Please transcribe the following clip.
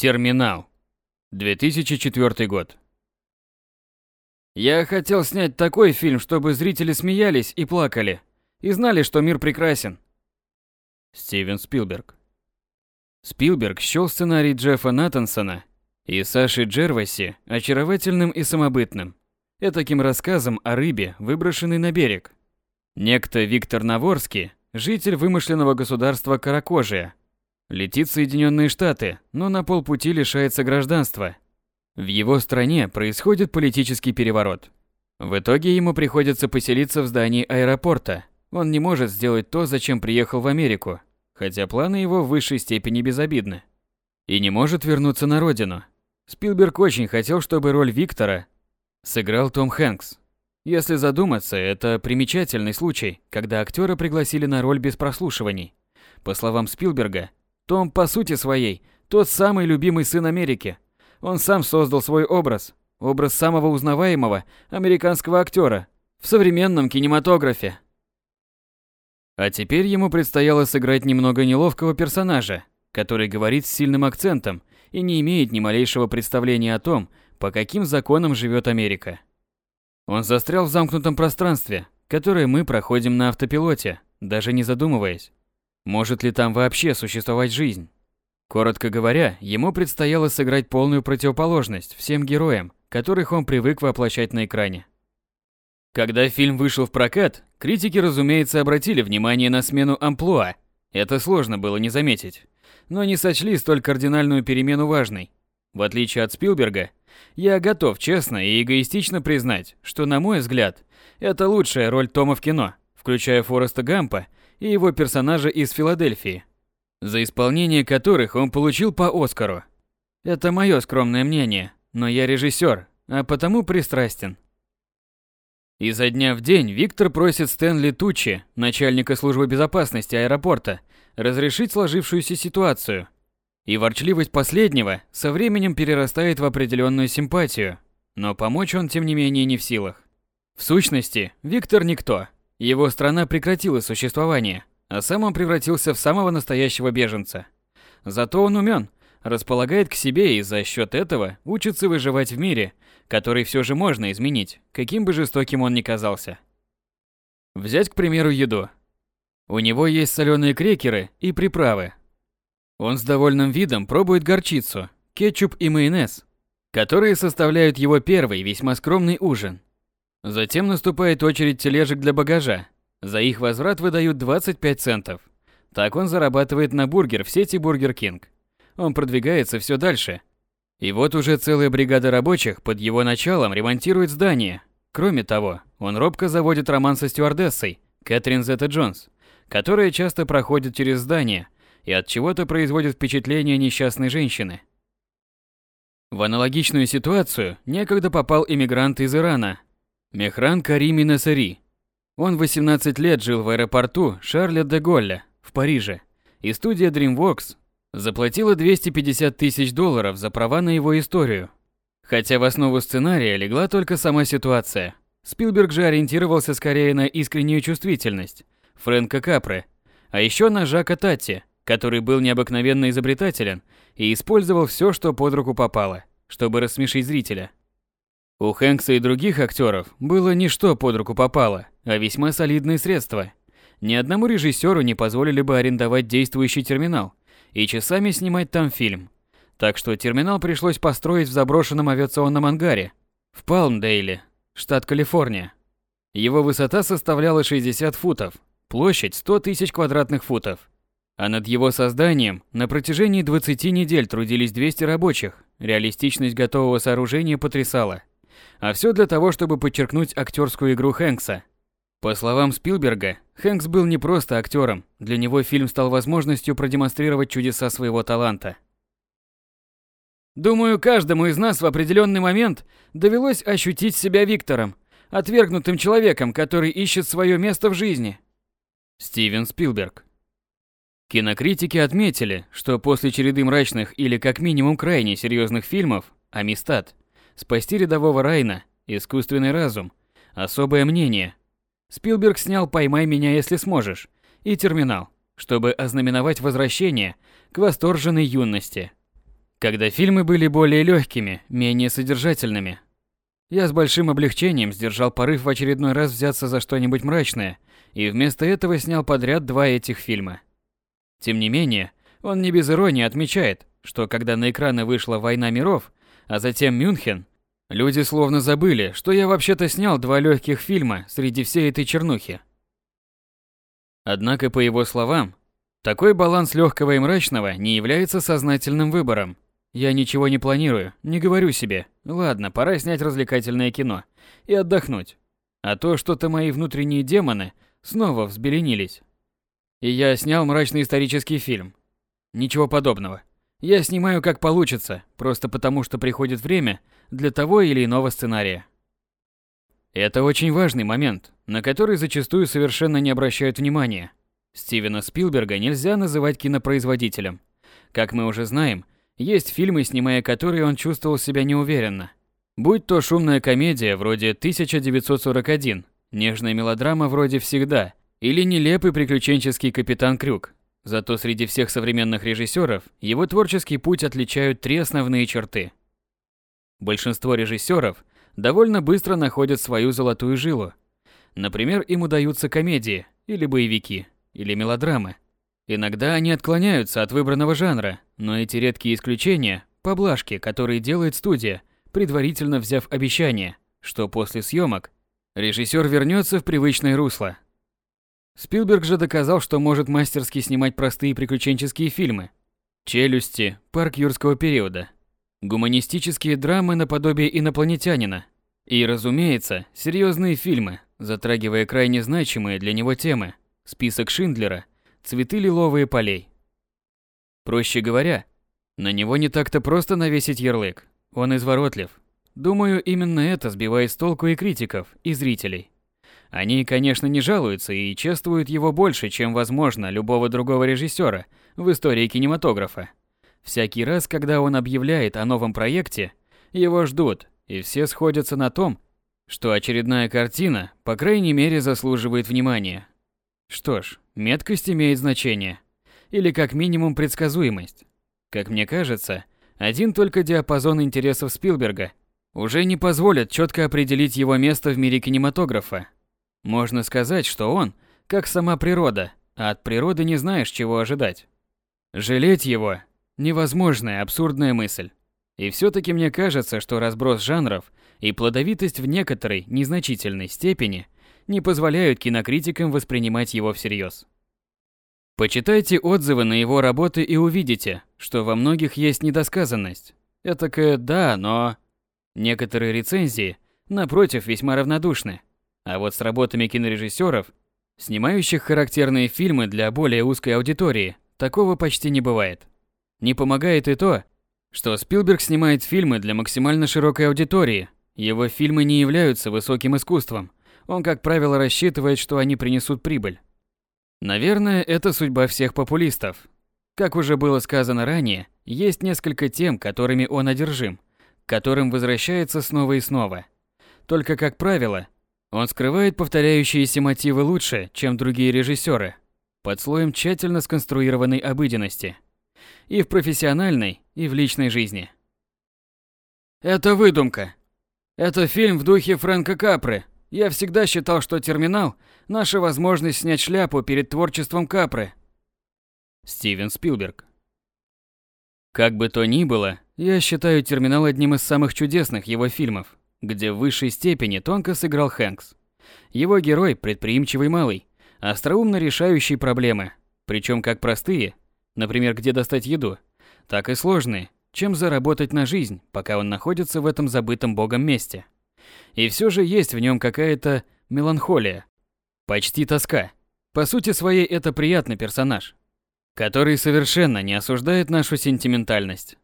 Терминал. 2004 год. Я хотел снять такой фильм, чтобы зрители смеялись и плакали, и знали, что мир прекрасен. Стивен Спилберг. Спилберг счел сценарий Джеффа Натансона и Саши Джерваси очаровательным и самобытным. Этаким рассказом о рыбе, выброшенной на берег. Некто Виктор Наворский, житель вымышленного государства Каракожия, летит в Соединенные Штаты, но на полпути лишается гражданства. В его стране происходит политический переворот. В итоге ему приходится поселиться в здании аэропорта. Он не может сделать то, зачем приехал в Америку, хотя планы его в высшей степени безобидны. И не может вернуться на родину. Спилберг очень хотел, чтобы роль Виктора сыграл Том Хэнкс. Если задуматься, это примечательный случай, когда актера пригласили на роль без прослушиваний. По словам Спилберга, том по сути своей тот самый любимый сын Америки. Он сам создал свой образ, образ самого узнаваемого американского актера в современном кинематографе. А теперь ему предстояло сыграть немного неловкого персонажа, который говорит с сильным акцентом и не имеет ни малейшего представления о том, по каким законам живет Америка. Он застрял в замкнутом пространстве, которое мы проходим на автопилоте, даже не задумываясь. Может ли там вообще существовать жизнь? Коротко говоря, ему предстояло сыграть полную противоположность всем героям, которых он привык воплощать на экране. Когда фильм вышел в прокат, критики, разумеется, обратили внимание на смену амплуа. Это сложно было не заметить. Но не сочли столь кардинальную перемену важной. В отличие от Спилберга, я готов честно и эгоистично признать, что, на мой взгляд, это лучшая роль Тома в кино, включая Фореста Гампа и его персонажа из Филадельфии, за исполнение которых он получил по Оскару. Это мое скромное мнение, но я режиссер, а потому пристрастен. Изо дня в день Виктор просит Стэнли Тучи, начальника службы безопасности аэропорта, разрешить сложившуюся ситуацию. И ворчливость последнего со временем перерастает в определенную симпатию, но помочь он тем не менее не в силах. В сущности, Виктор никто, его страна прекратила существование, а сам он превратился в самого настоящего беженца. Зато он умен, располагает к себе и за счет этого учится выживать в мире, который все же можно изменить, каким бы жестоким он ни казался. Взять, к примеру, еду. У него есть соленые крекеры и приправы. Он с довольным видом пробует горчицу, кетчуп и майонез, которые составляют его первый весьма скромный ужин. Затем наступает очередь тележек для багажа. За их возврат выдают 25 центов. Так он зарабатывает на бургер в сети Burger King. Он продвигается все дальше. И вот уже целая бригада рабочих под его началом ремонтирует здание. Кроме того, он робко заводит роман со стюардессой, Кэтрин Зета Джонс, которая часто проходит через здание и от чего-то производит впечатление несчастной женщины. В аналогичную ситуацию некогда попал иммигрант из Ирана, Мехран Карими Насари. Он 18 лет жил в аэропорту Шарля де Голля в Париже, и студия DreamWorks заплатила 250 тысяч долларов за права на его историю. Хотя в основу сценария легла только сама ситуация. Спилберг же ориентировался скорее на искреннюю чувствительность Фрэнка Капре, а еще на Жака Татти, который был необыкновенно изобретателен и использовал все, что под руку попало, чтобы рассмешить зрителя. У Хэнкса и других актеров было не что под руку попало, а весьма солидные средства. Ни одному режиссеру не позволили бы арендовать действующий терминал и часами снимать там фильм. Так что терминал пришлось построить в заброшенном авиационном ангаре в Палмдейле, штат Калифорния. Его высота составляла 60 футов, площадь 100 тысяч квадратных футов. А над его созданием на протяжении 20 недель трудились 200 рабочих. Реалистичность готового сооружения потрясала. А все для того, чтобы подчеркнуть актерскую игру Хэнкса. По словам Спилберга, Хэнкс был не просто актером, для него фильм стал возможностью продемонстрировать чудеса своего таланта. Думаю, каждому из нас в определенный момент довелось ощутить себя Виктором, отвергнутым человеком, который ищет свое место в жизни. Стивен Спилберг. Кинокритики отметили, что после череды мрачных или как минимум крайне серьезных фильмов «Амистад» Спасти рядового Райна, искусственный разум, особое мнение. Спилберг снял «Поймай меня, если сможешь» и «Терминал», чтобы ознаменовать возвращение к восторженной юности. Когда фильмы были более легкими, менее содержательными. Я с большим облегчением сдержал порыв в очередной раз взяться за что-нибудь мрачное, и вместо этого снял подряд два этих фильма. Тем не менее, он не без иронии отмечает, что когда на экраны вышла «Война миров», а затем «Мюнхен», люди словно забыли, что я вообще-то снял два легких фильма среди всей этой чернухи. Однако, по его словам, такой баланс легкого и мрачного не является сознательным выбором. Я ничего не планирую, не говорю себе, ладно, пора снять развлекательное кино и отдохнуть. А то что-то мои внутренние демоны снова взбеленились. И я снял мрачный исторический фильм. Ничего подобного. Я снимаю как получится, просто потому что приходит время для того или иного сценария. Это очень важный момент, на который зачастую совершенно не обращают внимания. Стивена Спилберга нельзя называть кинопроизводителем. Как мы уже знаем, есть фильмы, снимая которые он чувствовал себя неуверенно. Будь то шумная комедия вроде 1941, нежная мелодрама вроде «Всегда» или нелепый приключенческий «Капитан Крюк». Зато среди всех современных режиссеров его творческий путь отличают три основные черты. Большинство режиссеров довольно быстро находят свою золотую жилу. Например, им удаются комедии или боевики, или мелодрамы – Иногда они отклоняются от выбранного жанра, но эти редкие исключения – поблажки, которые делает студия, предварительно взяв обещание, что после съемок режиссер вернется в привычное русло. Спилберг же доказал, что может мастерски снимать простые приключенческие фильмы. «Челюсти», «Парк юрского периода», гуманистические драмы наподобие «Инопланетянина» и, разумеется, серьезные фильмы, затрагивая крайне значимые для него темы «Список Шиндлера», цветы лиловые полей. Проще говоря, на него не так-то просто навесить ярлык. Он изворотлив. Думаю, именно это сбивает с толку и критиков, и зрителей. Они, конечно, не жалуются и чествуют его больше, чем, возможно, любого другого режиссера в истории кинематографа. Всякий раз, когда он объявляет о новом проекте, его ждут, и все сходятся на том, что очередная картина, по крайней мере, заслуживает внимания. Что ж, меткость имеет значение. Или как минимум предсказуемость. Как мне кажется, один только диапазон интересов Спилберга уже не позволит четко определить его место в мире кинематографа. Можно сказать, что он, как сама природа, а от природы не знаешь, чего ожидать. Жалеть его – невозможная абсурдная мысль. И все-таки мне кажется, что разброс жанров и плодовитость в некоторой незначительной степени – не позволяют кинокритикам воспринимать его всерьез. Почитайте отзывы на его работы и увидите, что во многих есть недосказанность. Этакое «да, но...» Некоторые рецензии, напротив, весьма равнодушны. А вот с работами кинорежиссеров, снимающих характерные фильмы для более узкой аудитории, такого почти не бывает. Не помогает и то, что Спилберг снимает фильмы для максимально широкой аудитории. Его фильмы не являются высоким искусством, он, как правило, рассчитывает, что они принесут прибыль. Наверное, это судьба всех популистов. Как уже было сказано ранее, есть несколько тем, которыми он одержим, к которым возвращается снова и снова. Только, как правило, он скрывает повторяющиеся мотивы лучше, чем другие режиссеры, под слоем тщательно сконструированной обыденности. И в профессиональной, и в личной жизни. Это выдумка. Это фильм в духе Фрэнка Капры, я всегда считал, что терминал – наша возможность снять шляпу перед творчеством Капры. Стивен Спилберг. Как бы то ни было, я считаю терминал одним из самых чудесных его фильмов, где в высшей степени тонко сыграл Хэнкс. Его герой – предприимчивый малый, остроумно решающий проблемы, причем как простые, например, где достать еду, так и сложные, чем заработать на жизнь, пока он находится в этом забытом богом месте. И все же есть в нем какая-то меланхолия, почти тоска. По сути своей это приятный персонаж, который совершенно не осуждает нашу сентиментальность.